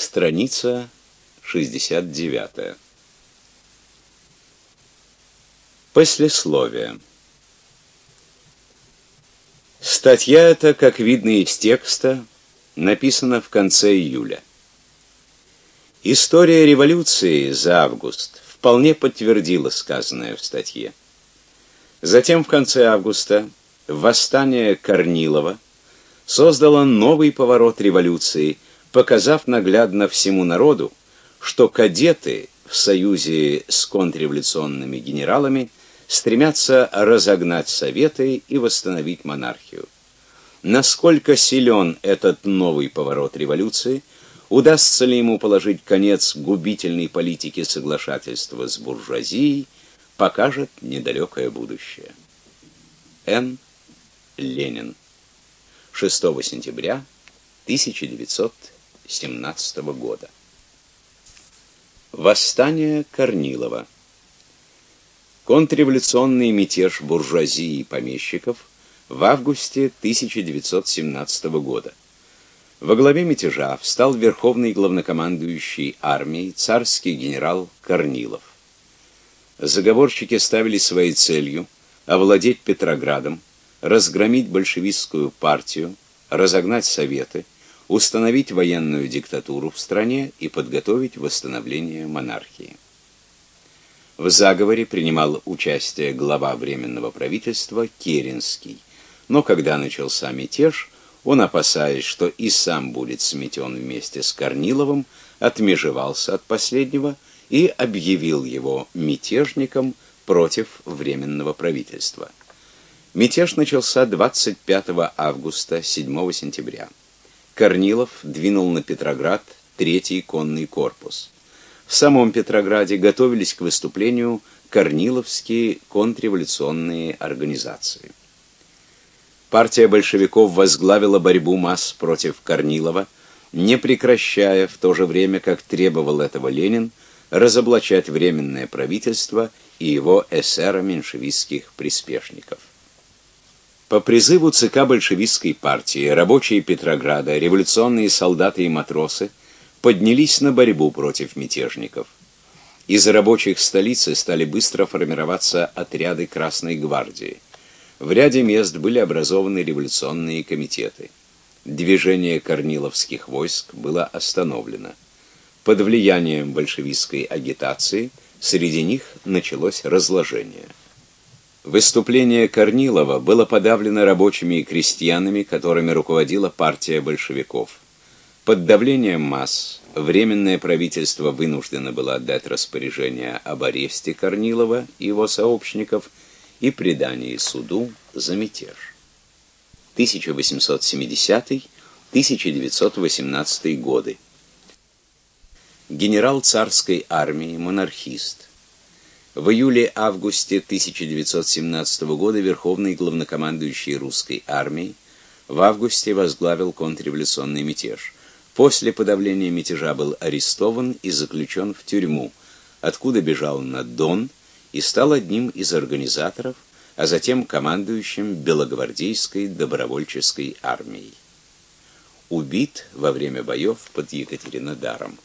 Страница 69. Послесловие. Статья эта, как видно из текста, написана в конце июля. История революции за август вполне подтвердила сказанное в статье. Затем в конце августа восстание Корнилова создало новый поворот революции, показав наглядно всему народу, что кадеты в союзе с контрреволюционными генералами стремятся разогнать советы и восстановить монархию. Насколько силен этот новый поворот революции, удастся ли ему положить конец губительной политике соглашательства с буржуазией, покажет недалекое будущее. Н. Ленин. 6 сентября 1917 года. Восстание Корнилова. Контрреволюционный мятеж буржуазии и помещиков в августе 1917 года. Во главе мятежа встал верховный главнокомандующий армией царский генерал Корнилов. Заговорщики ставили своей целью овладеть Петроградом, разгромить большевистскую партию, разогнать советы, установить военную диктатуру в стране и подготовить восстановление монархии. В заговоре принимал участие глава Временного правительства Керенский. Но когда начался мятеж, он, опасаясь, что и сам будет сметен вместе с Корниловым, отмежевался от последнего и объявил его мятежником против Временного правительства. Мятеж начался 25 августа 7 сентября. Корнилов двинул на Петроград третий конный корпус. В самом Петрограде готовились к выступлению корниловские контрреволюционные организации. Партия большевиков возглавила борьбу масс против Корнилова, не прекращая в то же время, как требовал этого Ленин, разоблачать временное правительство и его эсеро-меньшевистских приспешников. По призыву ЦК большевистской партии рабочие Петрограда, революционные солдаты и матросы поднялись на борьбу против мятежников. Из рабочих столицы стали быстро формироваться отряды Красной гвардии. В ряде мест были образованы революционные комитеты. Движение корниловских войск было остановлено. Под влиянием большевистской агитации среди них началось разложение. Выступление Корнилова было подавлено рабочими и крестьянами, которыми руководила партия большевиков. Под давлением масс временное правительство вынуждено было отдать распоряжение об аресте Корнилова и его сообщников и предании суду за мятеж. 1870-1918 годы. Генерал царской армии, монархист. В июле-августе 1917 года верховный главнокомандующий русской армией в августе возглавил контрреволюционный мятеж. После подавления мятежа был арестован и заключен в тюрьму, откуда бежал на Дон и стал одним из организаторов, а затем командующим Белогвардейской добровольческой армией. Убит во время боев под Екатеринодаром.